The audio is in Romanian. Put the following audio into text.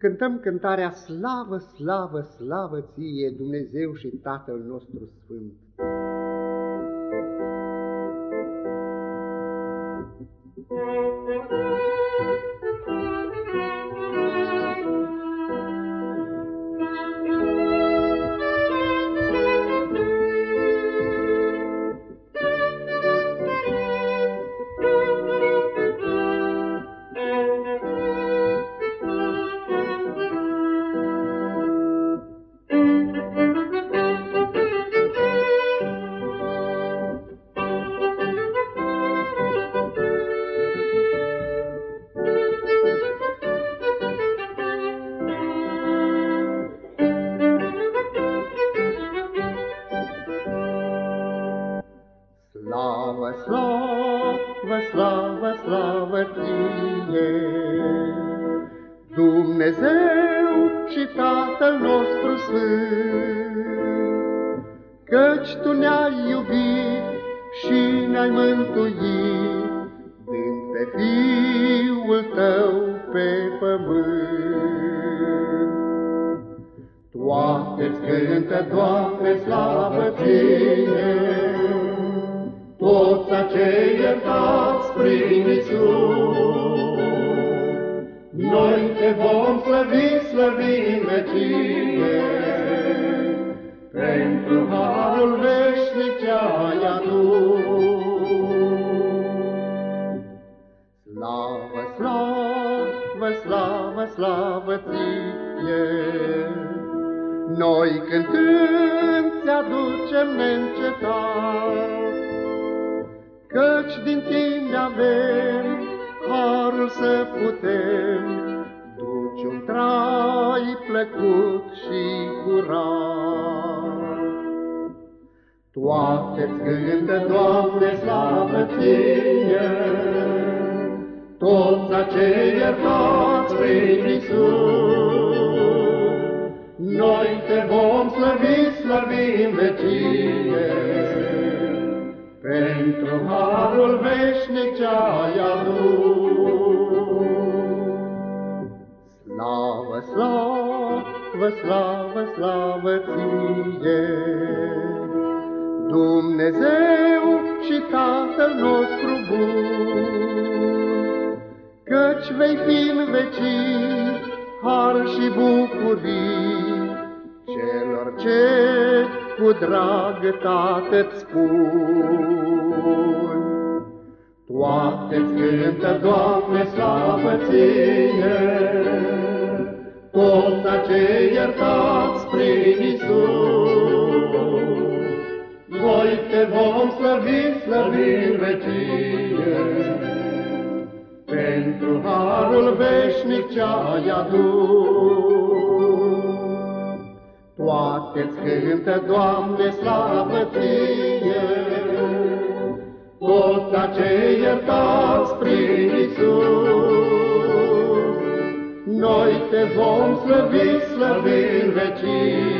cântăm cântarea Slavă, slavă, slavă ție, Dumnezeu și Tatăl nostru Sfânt. Slavă, slavă, slavă, slavă ție, Dumnezeu și Tatăl nostru Sfânt, Căci Tu ne-ai iubit și ne-ai mântuit, Dând pe Fiul Tău pe pământ. Toate-ți cântă, Doamne, slavă Ție, toți acei iertați prin Iisus. Noi te vom slăvi, slăvi în vecie, pentru harul veșnic ce ai adus. Slavă, slavă, slavă, slavă ție! Noi cântând ți-aducem neîncetat, Căci din tine avem harul să putem duce un trai plăcut și curat. Toate-ți cântă, Doamne, slavă ție, toți acei iertați prin Iisus. Noi te vom slăvi, slăvi în vecie, pentru harul veșnic ce ai adus. Slavă, slavă, slavă, slavă ție, Dumnezeu și Tatăl nostru bun, Căci vei fi în vecii har și bucurii celor ce cu drag tată-ți spun. Toate-ți cântă, Doamne, slavă ție, toți acei iertați prin Iisus. Noi te vom slăvi, slăvi în vecie, pentru harul veșnic ce ai adus. Toate-ți cântă, Doamne, slavă ție, toți acei iertați prin Iisus. Noi te vom slăvi, slăvi în vecie,